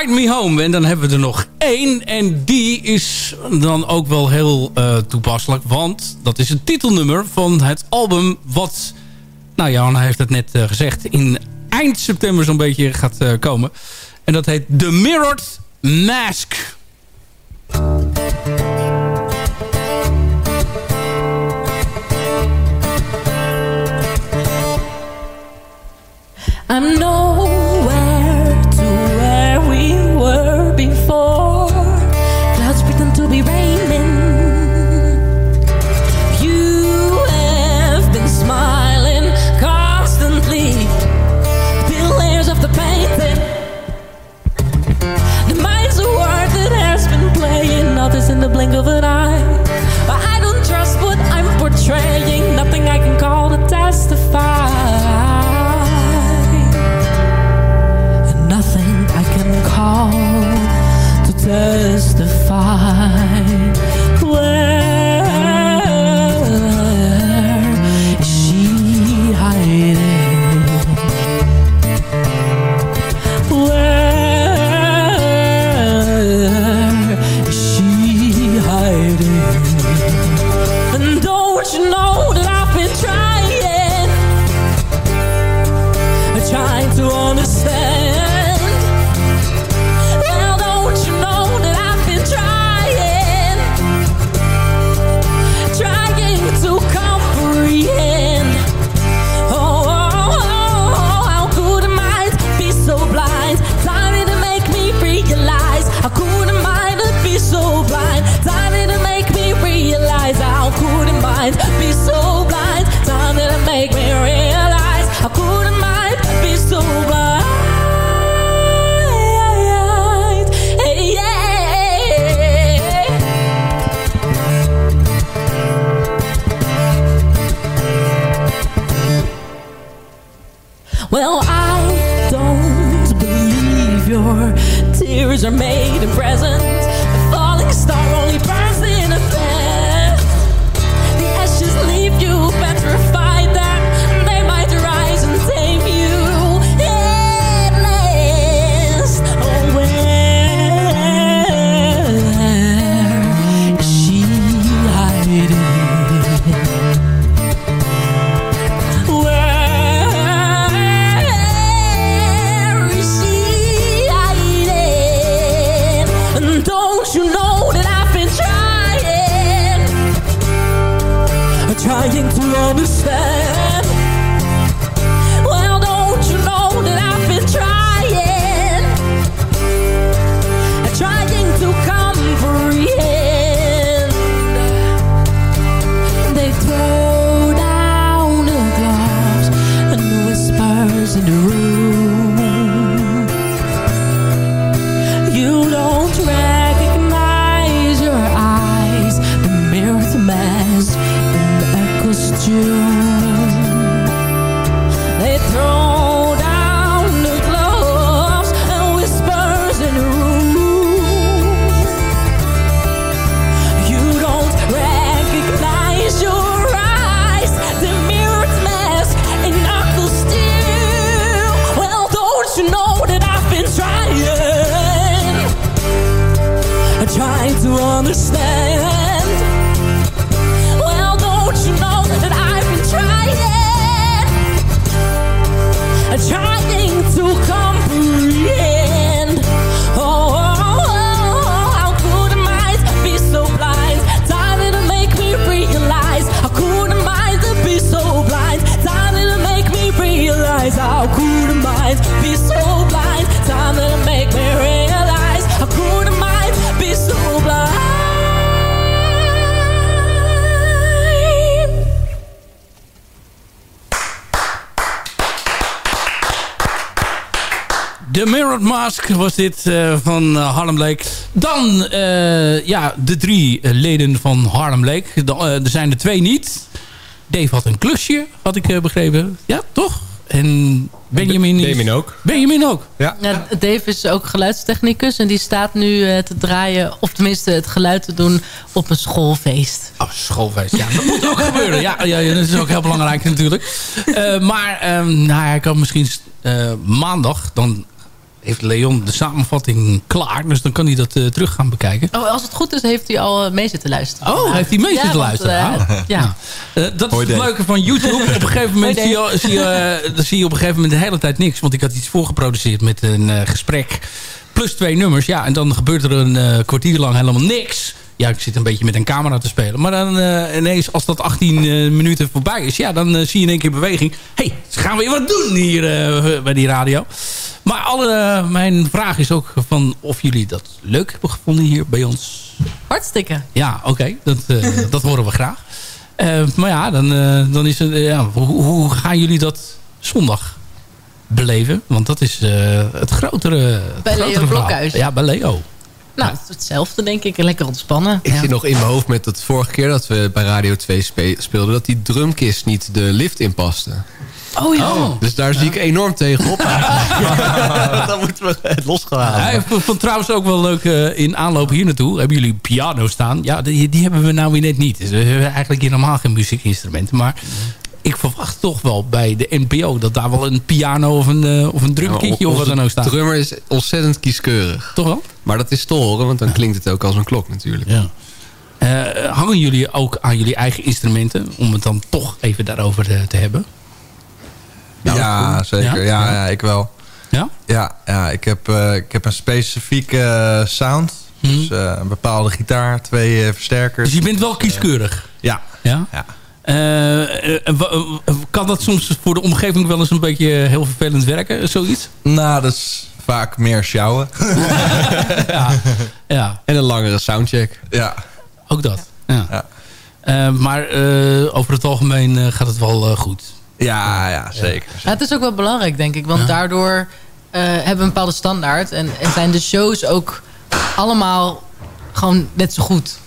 Ride Me Home. En dan hebben we er nog één. En die is dan ook wel heel eh, toepasselijk. Want dat is het titelnummer van het album wat... Nou, Jan heeft het net eh, gezegd. In eind september zo'n beetje gaat eh, komen. En dat heet The Mirrored Mask. Was dit eh, van eh, Harlem Lake. Dan eh, ja, de drie leden van Harlem Lake. Dan, er zijn er twee niet. Dave had een klusje, had ik eh, begrepen. Ja, toch? En Benjamin... is- Benjamin ook. Benjamin ook. Ja. Ja, Dave is ook geluidstechnicus en die staat nu eh, te draaien, of tenminste het geluid te doen op een schoolfeest. Oh, schoolfeest. Ja, dat moet ook gebeuren. Ja, ja, ja, dat is ook heel belangrijk natuurlijk. Eh, maar ehm, nou, hij kan misschien eh, maandag... dan heeft Leon de samenvatting klaar. Dus dan kan hij dat eh, terug gaan bekijken. Oh, als het goed is, heeft hij al eh, mee zitten luisteren. Oh, heeft hij mee Ja, zitten want, luisteren? eh, Oh. ja. Eh, dat Hoi, is het leuke van YouTube. Op een gegeven moment zie je, zie, je, dan zie je op een gegeven moment de hele tijd niks. Want ik had iets voorgeproduceerd met een eh, gesprek. Plus twee nummers. Ja, en dan gebeurt er een eh, kwartier lang helemaal niks. Ja, ik zit een beetje met een camera te spelen. Maar dan eh, ineens, als dat 18 eh, minuten voorbij is... ja, dan eh, zie je in één keer beweging. Hé, hey, ze gaan weer wat doen hier bij die radio. Maar alle, mijn vraag is ook van of jullie dat leuk hebben gevonden hier bij ons. Hartstikke. Ja, oké. Dat, dat horen we graag. Maar ja, dan, dan is het... ja, hoe, hoe gaan jullie dat zondag beleven? Want dat is het grotere... het Bij Leo grotere verhaal. Blokhuis. Ja, bij Leo. Nou, het is hetzelfde denk ik. Lekker ontspannen. Ik Ja. zit nog in mijn hoofd met dat vorige keer dat we bij Radio 2 spe- speelden... dat die drumkist niet de lift inpaste. Oh ja. Oh. Dus daar zie ik enorm tegen op. Dan moeten we het losgelaten. Ja, ik vond trouwens ook wel leuk eh, in aanloop hier naartoe. Hebben jullie piano staan? Ja, die, die hebben we nou weer net niet. Dus we hebben eigenlijk helemaal geen muziekinstrumenten. Maar ik verwacht toch wel bij de NPO... dat daar wel een piano of een, eh, of een drumkitje of wat dan ook De staat. drummer is ontzettend kieskeurig. Toch wel? Maar dat is te horen, want dan klinkt het ook als een klok natuurlijk. Ja. Eh, hangen jullie ook aan jullie eigen instrumenten? Om het dan toch even daarover eh, te hebben. Ja, zeker. Ja? Ja, ja, ik wel. Ja? Ja, ja ik, heb, eh, ik heb een specifieke sound. Mhm. Dus eh, een bepaalde gitaar, twee versterkers. Dus je bent wel kieskeurig. Ja. Ja? Eh, eh, eh, kan dat soms voor de omgeving wel eens een beetje heel vervelend werken? Zoiets? Nou, dat is vaak meer sjouwen. ja. ja, En een langere soundcheck. ja. ook dat. Ja. Ja. Eh, maar eh, over het algemeen eh, gaat het wel goed. Ja, ja, zeker. Ja, het is ook wel belangrijk, denk ik. Want Ja. daardoor eh, hebben we een bepaalde standaard. En, en zijn de shows ook allemaal gewoon net zo goed.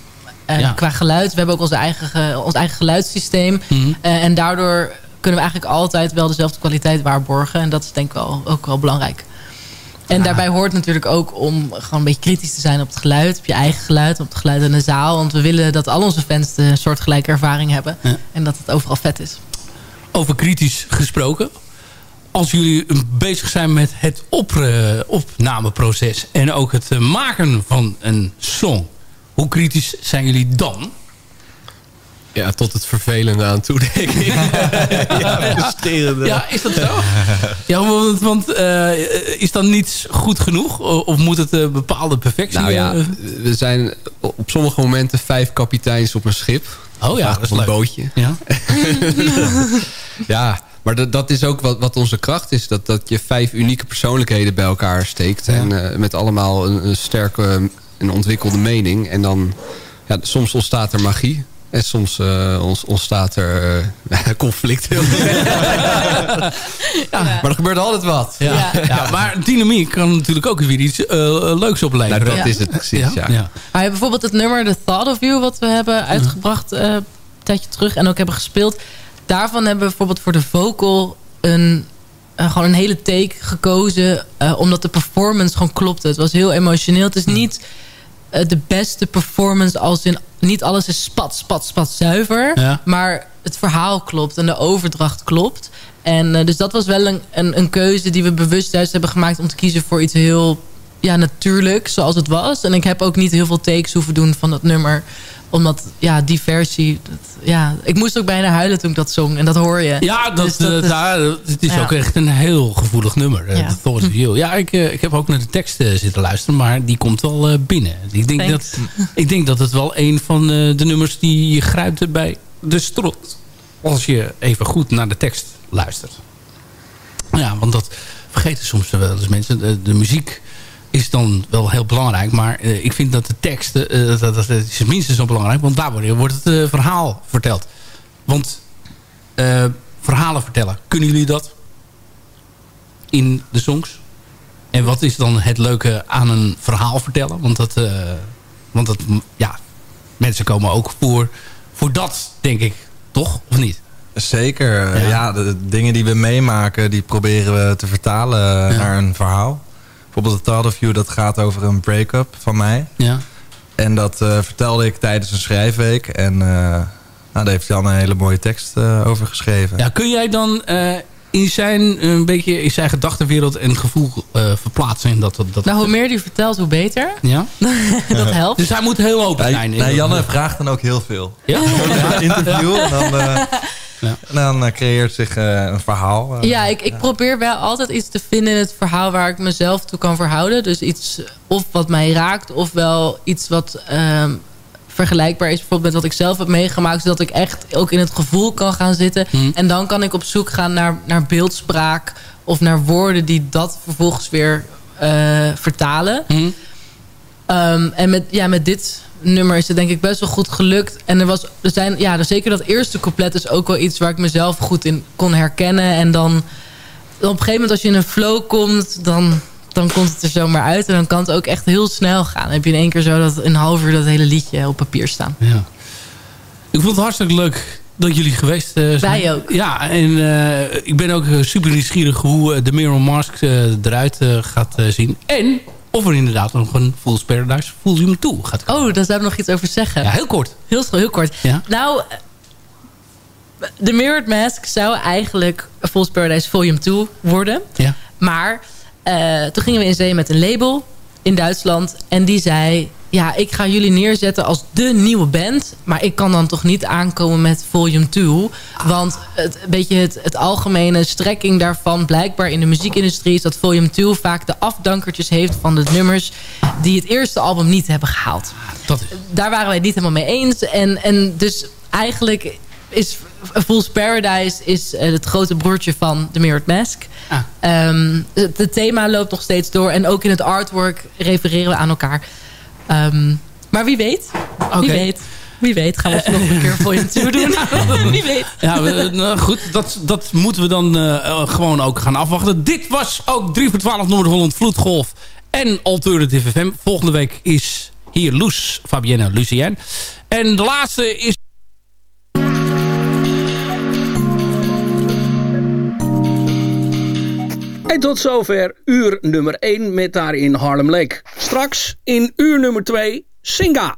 Eh, Ja. Qua geluid. We hebben ook onze eigen, ge- ons eigen geluidssysteem. Mhm. Eh, en daardoor kunnen we eigenlijk altijd wel dezelfde kwaliteit waarborgen. En dat is denk ik wel, ook wel belangrijk. En daarbij hoort natuurlijk ook om gewoon een beetje kritisch te zijn op het geluid. Op je eigen geluid, op het geluid in de zaal. Want we willen dat al onze fans de soortgelijke ervaring hebben. Ja. En dat het overal vet is. Over kritisch gesproken. Als jullie bezig zijn met het op, opnameproces... en ook het eh, maken van een song... hoe kritisch zijn jullie dan? Ja, tot het vervelende aan toe, denk ik. ja, frustrerende. Ja, is dat zo? ja, want, want eh, is dan niets goed genoeg? Of moet het een bepaalde perfectie... Nou ja, eh, we zijn op sommige momenten vijf kapiteins op een schip. oh ja, dat is een leuk. bootje. Ja. Ja, maar dat, dat is ook wat, wat onze kracht is. Dat, dat je vijf unieke persoonlijkheden bij elkaar steekt. Ja. En eh, met allemaal een, een sterke en ontwikkelde mening. En dan, ja, soms ontstaat er magie. En soms eh, ons- ontstaat er eh, conflict. Maar er gebeurt altijd wat. Ja. Ja. maar dynamiek kan natuurlijk ook weer iets eh, leuks opleveren. Nou, dat Ja. is het precies, ja. ja. Maar bijvoorbeeld het nummer The Thought of You... wat we hebben uitgebracht eh, een tijdje terug en ook hebben gespeeld... daarvan hebben we bijvoorbeeld voor de vocal... een, gewoon een hele take gekozen... eh, omdat de performance gewoon klopte. Het was heel emotioneel. Het is niet de beste performance als in... niet alles is spat, spat, spat zuiver... Ja. maar het verhaal klopt en de overdracht klopt... En eh, dus dat was wel een, een, een keuze die we bewust juist hebben gemaakt... om te kiezen voor iets heel ja, natuurlijk zoals het was. En ik heb ook niet heel veel takes hoeven doen van dat nummer. Omdat, ja, die versie... Dat, ja, ik moest ook bijna huilen toen ik dat zong. En dat hoor je. Ja, dat, Dus dat eh, is- daar, het is ja. ook echt een heel gevoelig nummer. eh, Ja. Of You. Ja, ik, eh, ik heb ook naar de tekst eh, zitten luisteren. Maar die komt wel eh, binnen. Ik denk, Thanks. dat, ik denk dat het wel een van eh, de nummers die je grijpt bij de strot. Als je even goed naar de tekst luistert. Ja, want dat vergeten soms wel eens mensen. De, de muziek is dan wel heel belangrijk. Maar eh, ik vind dat de tekst, eh, dat, dat, dat is minstens zo belangrijk. Want daar wordt, het eh, verhaal verteld. Want verhalen vertellen, kunnen jullie dat? In de songs? En wat is dan het leuke aan een verhaal vertellen? Want dat, want dat ja, mensen komen ook voor, voor dat, denk ik. Toch? Of niet? Zeker. Ja. Ja, de, de dingen die we meemaken, die proberen we te vertalen Ja. naar een verhaal. Bijvoorbeeld The Thought of You, dat gaat over een break-up van mij. Ja. En dat eh, vertelde ik tijdens een schrijfweek. En eh, nou, daar heeft Jan een hele mooie tekst eh, over geschreven. Ja, kun jij dan in zijn, een beetje in zijn gedachtenwereld en gevoel eh, verplaatsen? Dat, dat, dat, Nou, hoe meer die vertelt, hoe beter. ja? dat helpt. Dus hij moet heel open zijn. nou, Janne vraagt dan ook heel veel. Ja? Ja, interview en dan, eh, Ja. en dan eh, creëert zich eh, een verhaal. eh. Ja, ik, ik probeer wel altijd iets te vinden in het verhaal waar ik mezelf toe kan verhouden. Dus iets of wat mij raakt, of wel iets wat ehm, vergelijkbaar is bijvoorbeeld met wat ik zelf heb meegemaakt. Zodat ik echt ook in het gevoel kan gaan zitten. Hmm. En dan kan ik op zoek gaan naar, naar beeldspraak of naar woorden die dat vervolgens weer eh, vertalen. Hm? Ehm, en met, ja, met dit nummer is het denk ik best wel goed gelukt. En er was, er zijn, ja, zeker dat eerste couplet is ook wel iets waar ik mezelf goed in kon herkennen. En dan, op een gegeven moment als je in een flow komt, dan, dan komt het er zomaar uit. En dan kan het ook echt heel snel gaan. Dan heb je in één keer zo dat een half uur dat hele liedje op papier staan. Ja. Ik vond het hartstikke leuk dat jullie geweest eh, zijn. Wij ook. Ja, en eh, ik ben ook eh, super nieuwsgierig hoe de Mirror Mask eruit gaat zien. En of er inderdaad nog een Fool's Paradise Volume 2 gaat komen. Oh, daar zou ik nog iets over zeggen. Ja, heel kort. Heel, heel kort. Ja. Nou, The Mirrored Mask zou eigenlijk Fool's Paradise Volume 2 worden. Ja. Maar eh, toen gingen we in zee met een label in Duitsland. En die zei, ja, ik ga jullie neerzetten als de nieuwe band. Maar ik kan dan toch niet aankomen met Volume 2. Want het, een beetje het, het algemene strekking daarvan... blijkbaar in de muziekindustrie is dat Volume 2 vaak de afdankertjes heeft van de nummers... die het eerste album niet hebben gehaald Dat is. daar waren wij het niet helemaal mee eens. En, en dus eigenlijk is Fool's Paradise is eh, het grote broertje van The Mirrored Mask. Ah. Ehm, het, het thema loopt nog steeds door. En ook in het artwork refereren we aan elkaar. Ehm, maar wie weet. Wie weet. Wie weet gaan we het nog een keer voor je toe doen. wie weet. Ja, we- nou, goed, dat, dat moeten we dan eh, eh, gewoon ook gaan afwachten. Dit was ook 3 voor 12 Noord-Holland Vloedgolf en Alternative FM. Volgende week is hier Loes, Fabienne Lucien. En de laatste is... En tot zover uur nummer 1 met daarin Harlem Lake. Straks in uur nummer 2 Singa.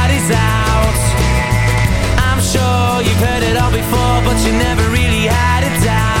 you've heard it all before, but you never really had a doubt.